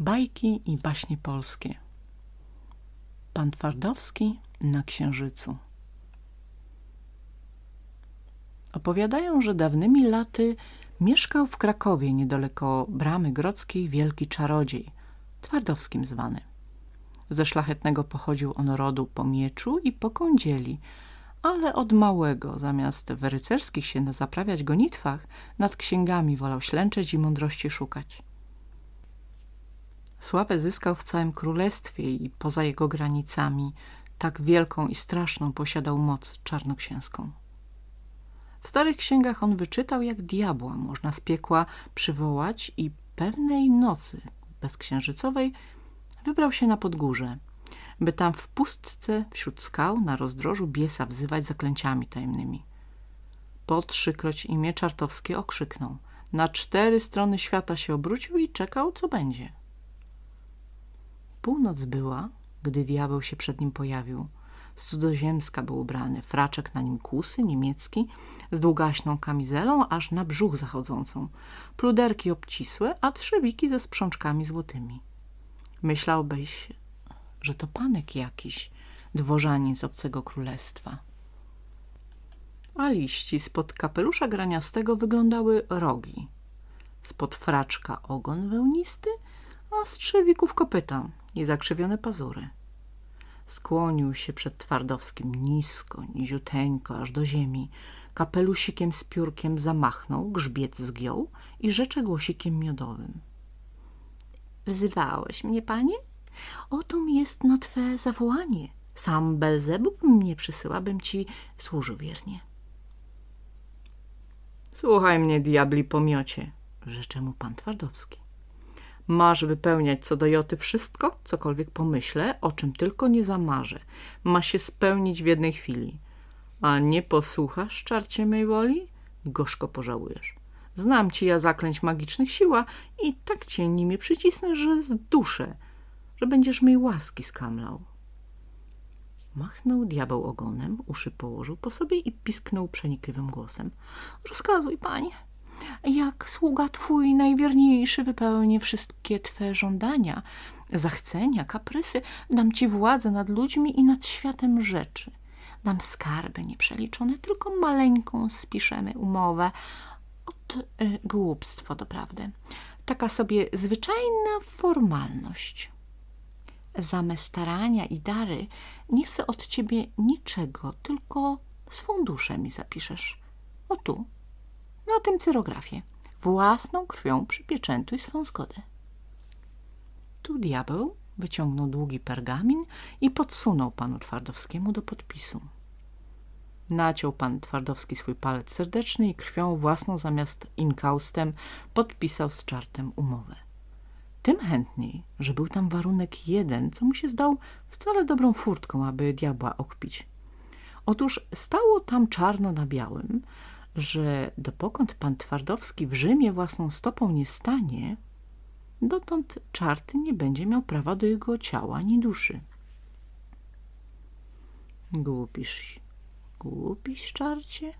Bajki i baśnie polskie Pan Twardowski na Księżycu Opowiadają, że dawnymi laty mieszkał w Krakowie niedaleko Bramy Grodzkiej wielki czarodziej, Twardowskim zwany. Ze szlachetnego pochodził on rodu po mieczu i po kądzieli, ale od małego, zamiast w rycerskich się zaprawiać gonitwach, nad księgami wolał ślęczeć i mądrości szukać. Sławę zyskał w całym królestwie i poza jego granicami. Tak wielką i straszną posiadał moc czarnoksięską. W starych księgach on wyczytał, jak diabła można z piekła przywołać i pewnej nocy bezksiężycowej wybrał się na podgórze, by tam w pustce wśród skał na rozdrożu biesa wzywać zaklęciami tajemnymi. Po trzykroć imię czartowskie okrzyknął. Na cztery strony świata się obrócił i czekał, co będzie. Północ była, gdy diabeł się przed nim pojawił. Z cudzoziemska był ubrany, fraczek na nim kusy, niemiecki, z długaśną kamizelą, aż na brzuch zachodzącą, pluderki obcisłe, a trzewiki ze sprzączkami złotymi. Myślałbyś, że to panek jakiś, dworzanin z obcego królestwa. A liści spod kapelusza graniastego wyglądały rogi, spod fraczka ogon wełnisty, a z trzewików kopyta i zakrzywione pazury. Skłonił się przed Twardowskim nisko, niziuteńko, aż do ziemi. Kapelusikiem z piórkiem zamachnął, grzbiet zgiął i rzecze głosikiem miodowym. Wzywałeś mnie, panie? Oto mi jest na twe zawołanie. Sam Belzebub mnie przysyła, bym ci służył wiernie. Słuchaj mnie, diabli pomiocie, rzecze mu pan Twardowski. Masz wypełniać co do joty wszystko, cokolwiek pomyślę, o czym tylko nie zamarzę. Ma się spełnić w jednej chwili. A nie posłuchasz, czarcie mej woli? Gorzko pożałujesz. Znam ci ja zaklęć magicznych siła i tak cię nimi przycisnę, że zduszę, że będziesz mej łaski skamlał. Machnął diabeł ogonem, uszy położył po sobie i pisknął przenikliwym głosem. Rozkazuj, panie, jak sługa twój najwierniejszy wypełnię wszystkie twe żądania, zachcenia, kaprysy, dam ci władzę nad ludźmi i nad światem rzeczy. Dam skarby nieprzeliczone, tylko maleńką spiszemy umowę. Ot y, głupstwo doprawdy. Taka sobie zwyczajna formalność. Za me starania i dary nie chcę od ciebie niczego, tylko swą duszę mi zapiszesz. O tu, na tym cyrografie. Własną krwią przypieczętuj swą zgodę. Tu diabeł wyciągnął długi pergamin i podsunął panu Twardowskiemu do podpisu. Naciął pan Twardowski swój palec serdeczny i krwią własną zamiast inkaustem podpisał z czartem umowę. Tym chętniej, że był tam warunek jeden, co mu się zdał wcale dobrą furtką, aby diabła okpić. Otóż stało tam czarno na białym, że dopokąd pan Twardowski w Rzymie własną stopą nie stanie, dotąd czarty nie będzie miał prawa do jego ciała ani duszy. Głupisz, głupisz, czarcie?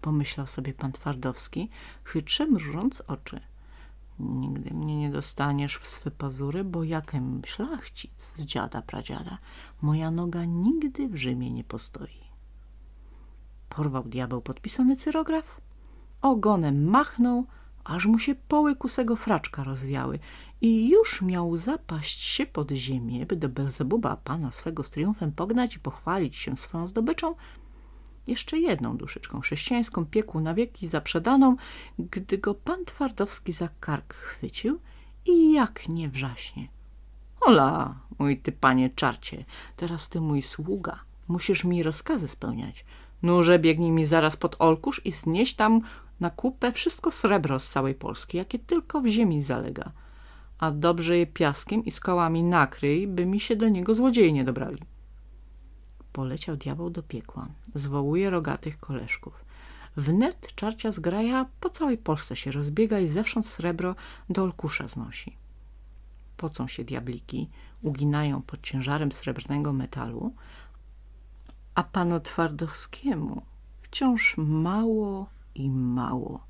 Pomyślał sobie pan Twardowski, chytrze mrużąc oczy. Nigdy mnie nie dostaniesz w swe pazury, bo jakem szlachcic z dziada pradziada, moja noga nigdy w Rzymie nie postoi. Porwał diabeł podpisany cyrograf, ogonem machnął, aż mu się poły kusego fraczka rozwiały i już miał zapaść się pod ziemię, by do Belzebuba pana swego z triumfem pognać i pochwalić się swoją zdobyczą, jeszcze jedną duszyczką chrześcijańską piekł na wieki zaprzedaną, gdy go pan Twardowski za kark chwycił i jak nie wrzaśnie. Ola, mój ty panie czarcie, teraz ty mój sługa, musisz mi rozkazy spełniać. Nurze biegnij mi zaraz pod Olkusz i znieś tam na kupę wszystko srebro z całej Polski, jakie tylko w ziemi zalega. A dobrze je piaskiem i skałami nakryj, by mi się do niego złodzieje nie dobrali. Poleciał diabeł do piekła. Zwołuje rogatych koleżków. Wnet czarcia zgraja po całej Polsce się rozbiega i zewsząd srebro do Olkusza znosi. Pocą się diabliki, uginają pod ciężarem srebrnego metalu, a panu Twardowskiemu wciąż mało i mało.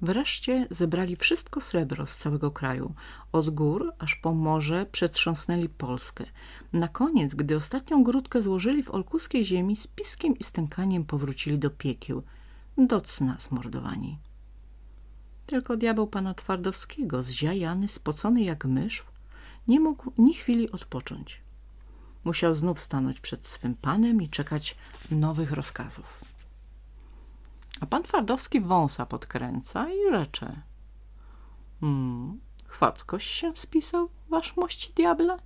Wreszcie zebrali wszystko srebro z całego kraju. Od gór aż po morze przetrząsnęli Polskę. Na koniec, gdy ostatnią grudkę złożyli w olkuskiej ziemi, z piskiem i stękaniem powrócili do piekieł, do cna zmordowani. Tylko diabeł pana Twardowskiego, zziajany, spocony jak mysz, nie mógł ni chwili odpocząć. Musiał znów stanąć przed swym panem i czekać nowych rozkazów. A pan Twardowski wąsa podkręca i rzecze. Hmm, chwackoś się spisał, wasz mości diable?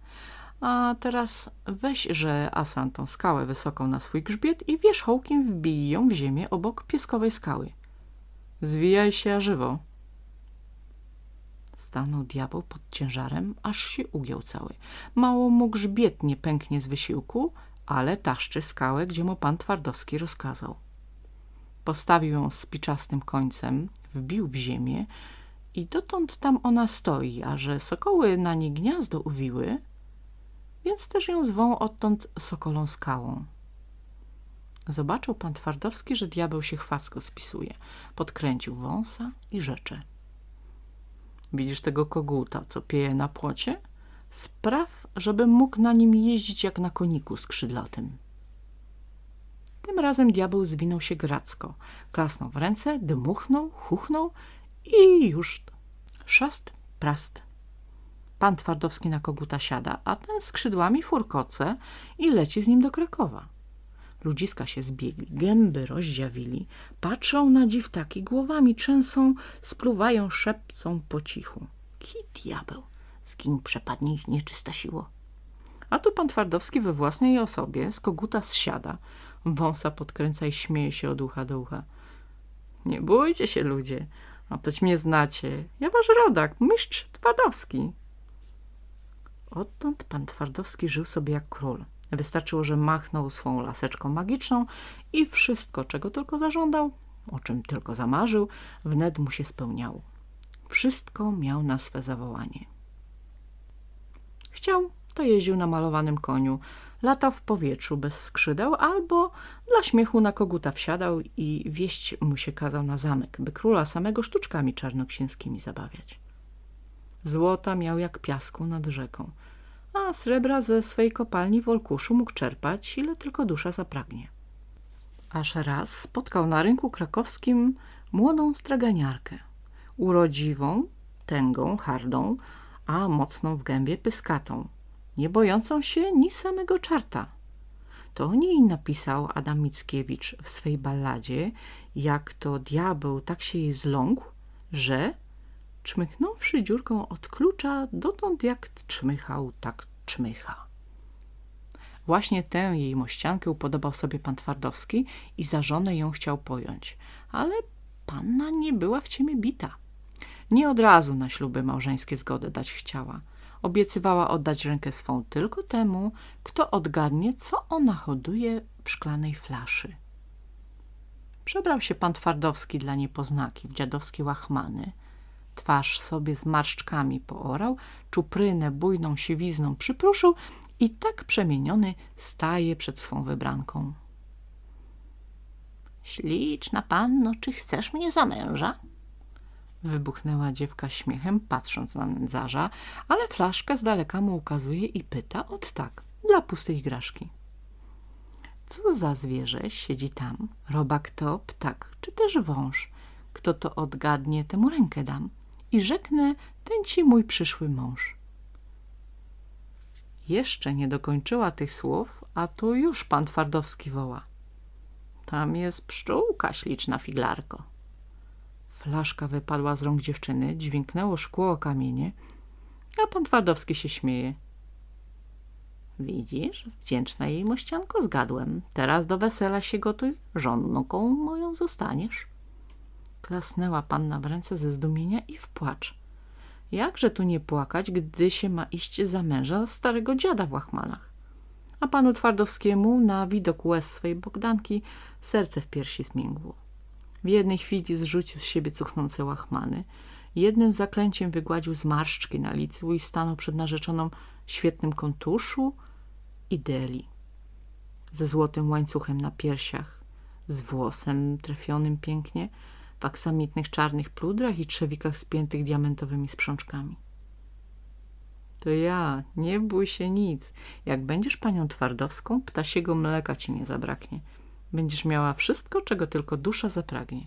A teraz weź, że Asan tą skałę wysoką na swój grzbiet i wierzchołkiem wbij ją w ziemię obok pieskowej skały. Zwijaj się a żywo. Stanął diabeł pod ciężarem, aż się ugiął cały. Mało mu grzbiet nie pęknie z wysiłku, ale taszczy skałę, gdzie mu pan Twardowski rozkazał. Postawił ją spiczastym końcem, wbił w ziemię i dotąd tam ona stoi, a że sokoły na niej gniazdo uwiły, więc też ją zwą odtąd sokolą skałą. Zobaczył pan Twardowski, że diabeł się chwacko spisuje. Podkręcił wąsa i rzecze. Widzisz tego koguta, co pieje na płocie? Spraw, żebym mógł na nim jeździć jak na koniku skrzydlatym. Tym razem diabeł zwinął się gracko. Klasnął w ręce, dmuchnął, chuchnął i już szast, prast. Pan Twardowski na koguta siada, a ten skrzydłami furkoce i leci z nim do Krakowa. Ludziska się zbiegli, gęby rozdziawili, patrzą na dziwtaki, głowami trzęsą, spluwają, szepcą po cichu. Ki diabeł, zgiń przepadnie ich nieczysta siło. A tu pan Twardowski we własnej osobie z koguta zsiada, wąsa podkręca i śmieje się od ucha do ucha. Nie bójcie się ludzie, a toć mnie znacie. Ja wasz rodak, mistrz Twardowski. Odtąd pan Twardowski żył sobie jak król. Wystarczyło, że machnął swą laseczką magiczną i wszystko, czego tylko zażądał, o czym tylko zamarzył, wnet mu się spełniało. Wszystko miał na swe zawołanie. Chciał, to jeździł na malowanym koniu, latał w powietrzu bez skrzydeł albo dla śmiechu na koguta wsiadał i wieść mu się kazał na zamek, by króla samego sztuczkami czarnoksięskimi zabawiać. Złota miał jak piasku nad rzeką, a srebra ze swej kopalni w Olkuszu mógł czerpać, ile tylko dusza zapragnie. Aż raz spotkał na rynku krakowskim młodą straganiarkę, urodziwą, tęgą, hardą, a mocną w gębie pyskatą, nie bojącą się ni samego czarta. To o niej napisał Adam Mickiewicz w swej balladzie, jak to diabeł tak się jej zląkł, że czmychnąwszy dziurką od klucza, dotąd jak czmychał, tak czmycha. Właśnie tę jej mościankę upodobał sobie pan Twardowski i za żonę ją chciał pojąć, ale panna nie była w ciemię bita. Nie od razu na śluby małżeńskie zgodę dać chciała. Obiecywała oddać rękę swą tylko temu, kto odgadnie, co ona hoduje w szklanej flaszy. Przebrał się pan Twardowski dla niepoznaki w dziadowskie łachmany. Twarz sobie z marszczkami poorał, czuprynę bujną siwizną przypruszył i tak przemieniony staje przed swą wybranką. Śliczna panno, czy chcesz mnie za męża? Wybuchnęła dziewka śmiechem, patrząc na nędzarza, ale flaszkę z daleka mu ukazuje i pyta od tak, dla pustej graszki. Co za zwierzę siedzi tam? Robak to, ptak, czy też wąż? Kto to odgadnie, temu rękę dam. I rzeknę, ten ci mój przyszły mąż. Jeszcze nie dokończyła tych słów, a tu już pan Twardowski woła. Tam jest pszczółka, śliczna figlarko. Flaszka wypadła z rąk dziewczyny, dźwięknęło szkło o kamienie, a pan Twardowski się śmieje. Widzisz, wdzięczna jej mościanko zgadłem. Teraz do wesela się gotuj, żonką moją zostaniesz. Klasnęła panna w ręce ze zdumienia i w płacz. Jakże tu nie płakać, gdy się ma iść za męża starego dziada w łachmanach? A panu Twardowskiemu na widok łez swej Bogdanki serce w piersi zmiękło. W jednej chwili zrzucił z siebie cuchnące łachmany, jednym zaklęciem wygładził zmarszczki na licu i stanął przed narzeczoną świetnym kontuszu i deli. Ze złotym łańcuchem na piersiach, z włosem trafionym pięknie, w aksamitnych czarnych pludrach i trzewikach spiętych diamentowymi sprzączkami. To ja, nie bój się nic. Jak będziesz panią Twardowską, ptasiego mleka ci nie zabraknie. Będziesz miała wszystko, czego tylko dusza zapragnie.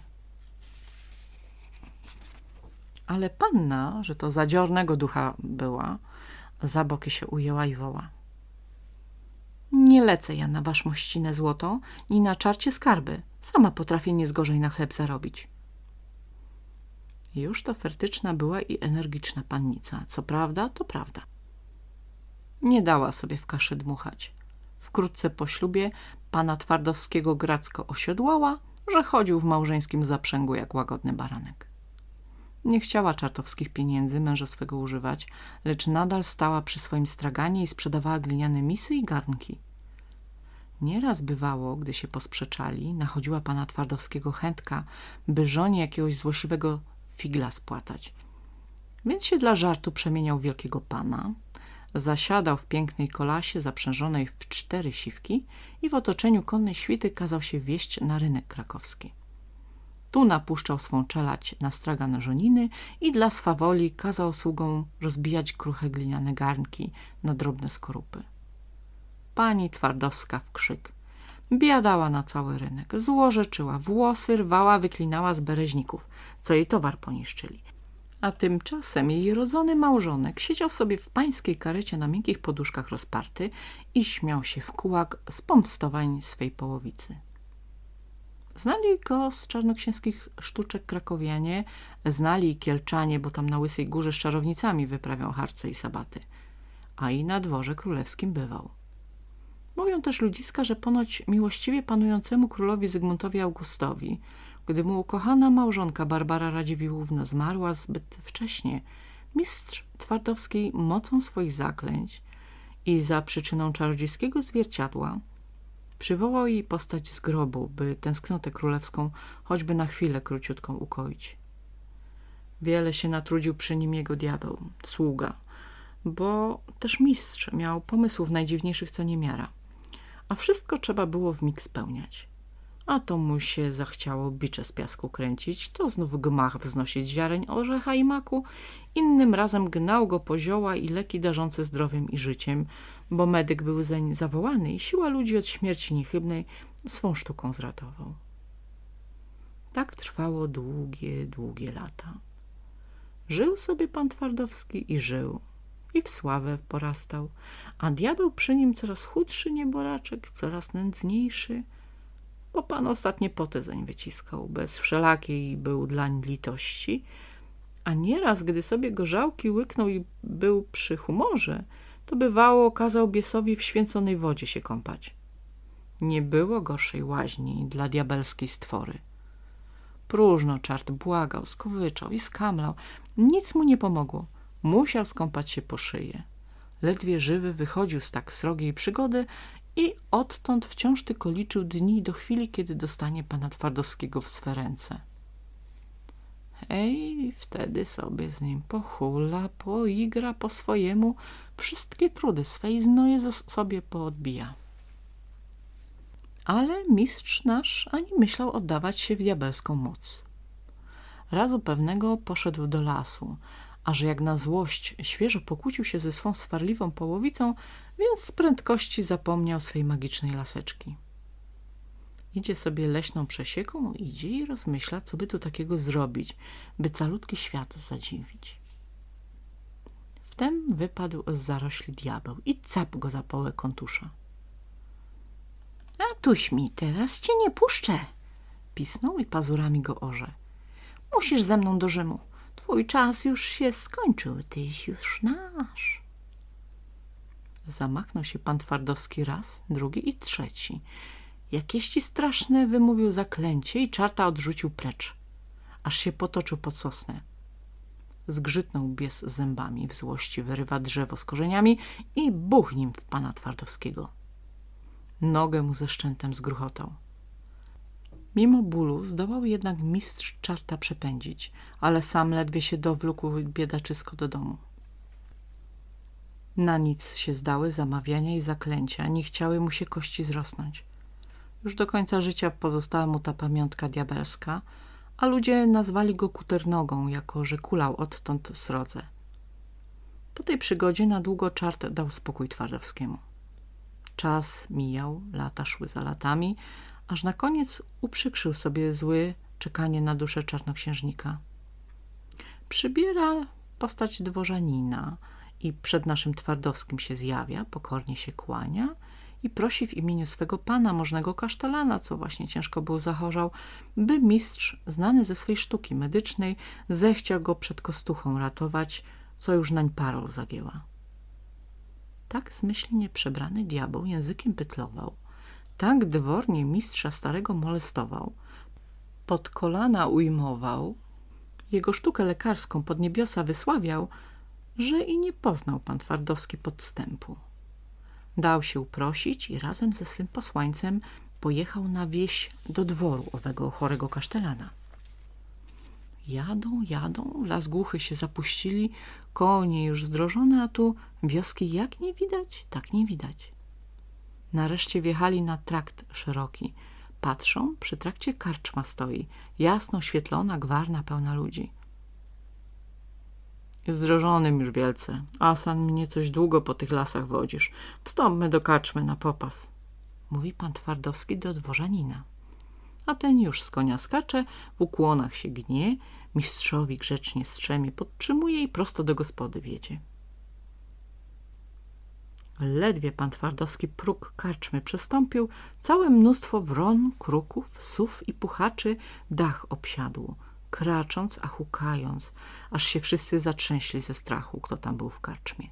Ale panna, że to zadziornego ducha była, za boki się ujęła i woła. Nie lecę ja na wasz mościnę złoto, ni na czarcie skarby. Sama potrafię nie zgorzej na chleb zarobić. Już to fertyczna była i energiczna pannica. Co prawda, to prawda. Nie dała sobie w kaszy dmuchać. Wkrótce po ślubie pana Twardowskiego Gracko osiodłała, że chodził w małżeńskim zaprzęgu jak łagodny baranek. Nie chciała czartowskich pieniędzy męża swego używać, lecz nadal stała przy swoim straganie i sprzedawała gliniane misy i garnki. Nieraz bywało, gdy się posprzeczali, nachodziła pana Twardowskiego chętka, by żonie jakiegoś złośliwego figla spłatać. Więc się dla żartu przemieniał wielkiego pana, zasiadał w pięknej kolasie zaprzężonej w cztery siwki i w otoczeniu konnej świty kazał się wieść na rynek krakowski. Tu napuszczał swą czelać na stragan żoniny i dla swawoli kazał sługom rozbijać kruche gliniane garnki na drobne skorupy. Pani Twardowska w krzyk. Biadała na cały rynek, złorzeczyła, włosy rwała, wyklinała z bereźników, co jej towar poniszczyli. A tymczasem jej rodzony małżonek siedział sobie w pańskiej karecie na miękkich poduszkach rozparty i śmiał się w kułak z pomstowań swej połowicy. Znali go z czarnoksięskich sztuczek krakowianie, znali kielczanie, bo tam na Łysej Górze z czarownicami wyprawiał harce i sabaty, a i na dworze królewskim bywał. Mówią też ludziska, że ponoć miłościwie panującemu królowi Zygmuntowi Augustowi, gdy mu ukochana małżonka Barbara Radziwiłłówna zmarła zbyt wcześnie, mistrz Twardowskiej mocą swoich zaklęć i za przyczyną czarodziejskiego zwierciadła Przywołał jej postać z grobu, by tęsknotę królewską choćby na chwilę króciutką ukoić. Wiele się natrudził przy nim jego diabeł, sługa, bo też mistrz miał pomysłów najdziwniejszych co niemiara, a wszystko trzeba było w mig spełniać. A to mu się zachciało bicze z piasku kręcić, to znów gmach wznosić ziareń orzecha i maku, innym razem gnał go po zioła i leki darzące zdrowiem i życiem, bo medyk był zeń zawołany i siła ludzi od śmierci niechybnej swą sztuką zratował. Tak trwało długie, długie lata. Żył sobie pan Twardowski i żył, i w sławę porastał, a diabeł przy nim coraz chudszy nieboraczek, coraz nędzniejszy, bo pan ostatnie poty zeń wyciskał, bez wszelakiej był dlań litości, a nieraz, gdy sobie gorzałki łyknął i był przy humorze, to bywało kazał biesowi w święconej wodzie się kąpać. Nie było gorszej łaźni dla diabelskiej stwory. Próżno czart błagał, skowyczał i skamlał. Nic mu nie pomogło. Musiał skąpać się po szyję. Ledwie żywy wychodził z tak srogiej przygody i odtąd wciąż tylko liczył dni do chwili, kiedy dostanie pana Twardowskiego w swe ręce. Ej, wtedy sobie z nim pochula, poigra po swojemu, wszystkie trudy swej znoje sobie poodbija. Ale mistrz nasz ani myślał oddawać się w diabelską moc. Razu pewnego poszedł do lasu, a że jak na złość świeżo pokłócił się ze swą swarliwą połowicą, więc z prędkości zapomniał swej magicznej laseczki. Idzie sobie leśną przesieką, idzie i rozmyśla, co by tu takiego zrobić, by calutki świat zadziwić. Wtem wypadł z zarośli diabeł i cap go za połę kontusza. – A tuś mi, teraz cię nie puszczę! – pisnął i pazurami go orze. – Musisz ze mną do Rzymu. Twój czas już się skończył, tyś już nasz. Zamachnął się pan Twardowski raz, drugi i trzeci – Jakieści straszne wymówił zaklęcie i czarta odrzucił precz, aż się potoczył pod sosnę. Zgrzytnął bies zębami, w złości wyrywa drzewo z korzeniami i buch nim w pana Twardowskiego. Nogę mu ze szczętem zgruchotał. Mimo bólu zdołał jednak mistrz czarta przepędzić, ale sam ledwie się dowlókł biedaczysko do domu. Na nic się zdały zamawiania i zaklęcia, nie chciały mu się kości zrosnąć. Już do końca życia pozostała mu ta pamiątka diabelska, a ludzie nazwali go kuternogą, jako że kulał odtąd srodze. Po tej przygodzie na długo czart dał spokój Twardowskiemu. Czas mijał, lata szły za latami, aż na koniec uprzykrzył sobie zły czekanie na duszę czarnoksiężnika. Przybiera postać dworzanina i przed naszym Twardowskim się zjawia, pokornie się kłania i prosi w imieniu swego pana, możnego kasztelana, co właśnie ciężko był zachorzał, by mistrz, znany ze swej sztuki medycznej, zechciał go przed kostuchą ratować, co już nań parą zagięła. Tak zmyślnie przebrany diabeł językiem pytlował, tak dwornie mistrza starego molestował, pod kolana ujmował, jego sztukę lekarską pod niebiosa wysławiał, że i nie poznał pan Twardowski podstępu. Dał się uprosić i razem ze swym posłańcem pojechał na wieś do dworu owego chorego kasztelana. Jadą, jadą, las głuchy się zapuścili, konie już zdrożone, a tu wioski jak nie widać, tak nie widać. Nareszcie wjechali na trakt szeroki. Patrzą, przy trakcie karczma stoi, jasno oświetlona, gwarna, pełna ludzi. Zdrożonym już wielce. Asan mnie coś długo po tych lasach wodzisz. Wstąpmy do karczmy na popas. Mówi pan Twardowski do dworzanina. A ten już z konia skacze, w ukłonach się gnie, mistrzowi grzecznie strzemie, podtrzymuje i prosto do gospody wiedzie. Ledwie pan Twardowski próg karczmy przestąpił, całe mnóstwo wron, kruków, sów i puchaczy dach obsiadło, kracząc, a hukając, aż się wszyscy zatrzęśli ze strachu, kto tam był w karczmie.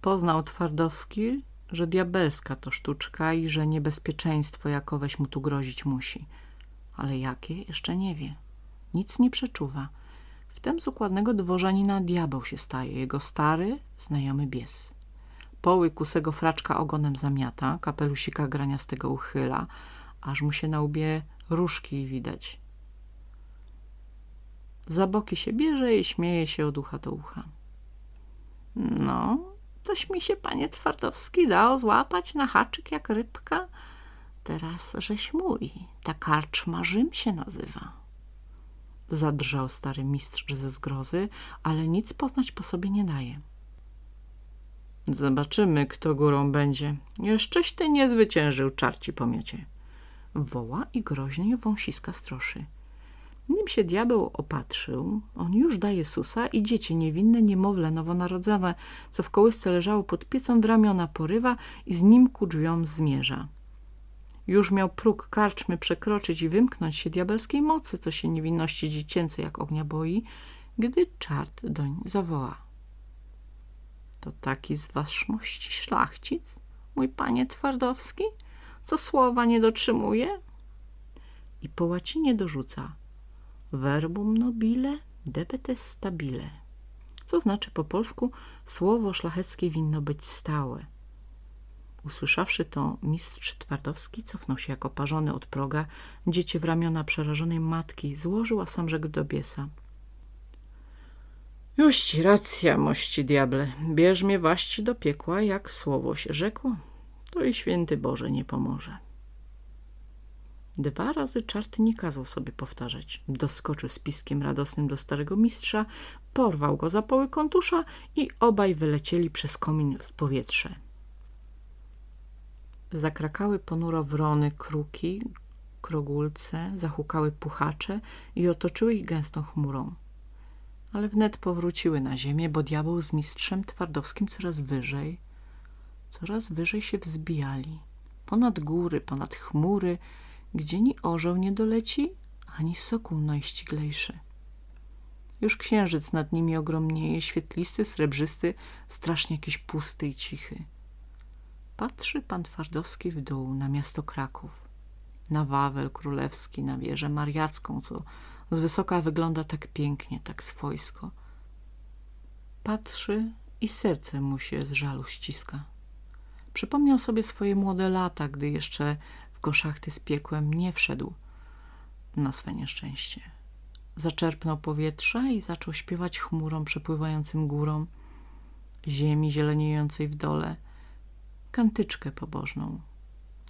Poznał Twardowski, że diabelska to sztuczka i że niebezpieczeństwo jakoweś mu tu grozić musi. Ale jakie, jeszcze nie wie. Nic nie przeczuwa. Wtem z układnego dworzanina diabeł się staje, jego stary, znajomy bies. Poły kusego fraczka ogonem zamiata, kapelusika graniastego uchyla, aż mu się na łbie różki widać. Za boki się bierze i śmieje się od ucha do ucha. No, toś mi się, panie Twardowski, dał złapać na haczyk jak rybka. Teraz żeś mój, ta karczma Rzym się nazywa. Zadrżał stary mistrz ze zgrozy, ale nic poznać po sobie nie daje. Zobaczymy, kto górą będzie. Jeszcześ ty nie zwyciężył czarci pomiocie. Woła i groźnie wąsiska stroszy. Nim się diabeł opatrzył, on już daje susa i dziecię niewinne niemowlę nowonarodzone, co w kołysce leżało pod piecą w ramiona porywa i z nim ku drzwiom zmierza. Już miał próg karczmy przekroczyć i wymknąć się diabelskiej mocy, co się niewinności dziecięcej jak ognia boi, gdy czart doń zawoła. To taki z waszmości szlachcic, mój panie Twardowski, co słowa nie dotrzymuje? I po łacinie dorzuca verbum nobile debete stabile, co znaczy po polsku słowo szlacheckie winno być stałe. Usłyszawszy to, mistrz Twardowski cofnął się jako parzony od proga, dziecię w ramiona przerażonej matki złożył, a sam rzekł do biesa. Już ci racja, mości diable, bierz mnie waści do piekła, jak słowo się rzekło, to i święty Boże nie pomoże. Dwa razy czart nie kazał sobie powtarzać. Doskoczył z piskiem radosnym do starego mistrza, porwał go za poły kontusza i obaj wylecieli przez komin w powietrze. Zakrakały ponuro wrony, kruki, krogulce, zahukały puchacze i otoczyły ich gęstą chmurą. Ale wnet powróciły na ziemię, bo diabeł z mistrzem Twardowskim coraz wyżej, coraz wyżej się wzbijali. Ponad góry, ponad chmury, gdzie ni orzeł nie doleci, ani sokół najściglejszy. Już księżyc nad nimi ogromnieje, świetlisty, srebrzysty, strasznie jakiś pusty i cichy. Patrzy pan Twardowski w dół na miasto Kraków, na Wawel Królewski, na wieżę mariacką, co z wysoka wygląda tak pięknie, tak swojsko. Patrzy i serce mu się z żalu ściska. Przypomniał sobie swoje młode lata, gdy jeszcze w goszachty z piekłem nie wszedł na swe nieszczęście. Zaczerpnął powietrza i zaczął śpiewać chmurom przepływającym górą, ziemi zieleniejącej w dole – kantyczkę pobożną,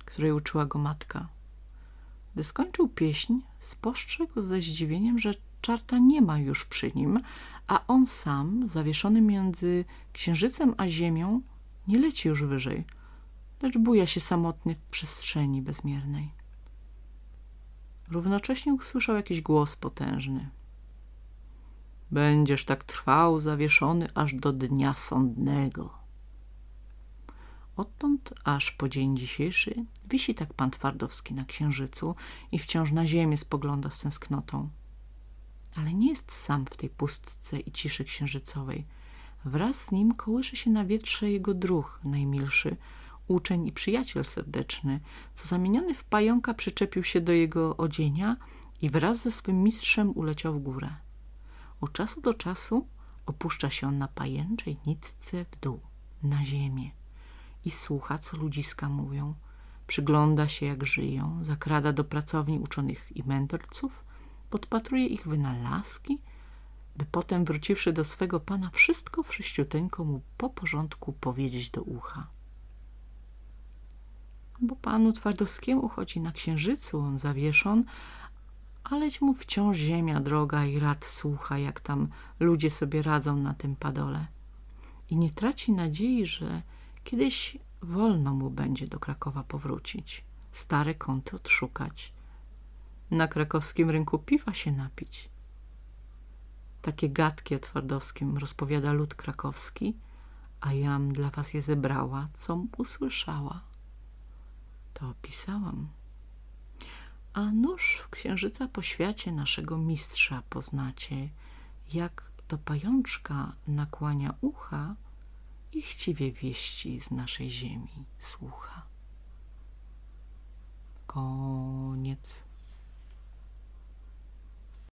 której uczyła go matka. Gdy skończył pieśń, spostrzegł ze zdziwieniem, że czarta nie ma już przy nim, a on sam, zawieszony między księżycem a ziemią, nie leci już wyżej, lecz buja się samotnie w przestrzeni bezmiernej. Równocześnie usłyszał jakiś głos potężny. Będziesz tak trwał zawieszony aż do dnia sądnego. Odtąd aż po dzień dzisiejszy wisi tak pan Twardowski na księżycu i wciąż na ziemię spogląda z tęsknotą. Ale nie jest sam w tej pustce i ciszy księżycowej. Wraz z nim kołysze się na wietrze jego druh najmilszy, uczeń i przyjaciel serdeczny, co zamieniony w pająka przyczepił się do jego odzienia i wraz ze swym mistrzem uleciał w górę. Od czasu do czasu opuszcza się on na pajęczej nitce w dół, na ziemię i słucha, co ludziska mówią. Przygląda się, jak żyją, zakrada do pracowni uczonych i mędrców, podpatruje ich wynalazki, by potem, wróciwszy do swego pana, wszystko wszyściuteńko mu po porządku powiedzieć do ucha. Bo panu Twardowskiemu chodzi na księżycu, on zawieszon, aleć mu wciąż ziemia droga i rad słucha, jak tam ludzie sobie radzą na tym padole. I nie traci nadziei, że kiedyś wolno mu będzie do Krakowa powrócić, stare kąty odszukać, na krakowskim rynku piwa się napić. Takie gadki o Twardowskim rozpowiada lud krakowski, a jam dla was je zebrała, com usłyszała. To opisałam. A nóż w księżyca po świecie naszego mistrza poznacie, jak do pajączka nakłania ucha i chciwie wieści z naszej ziemi słucha. Koniec.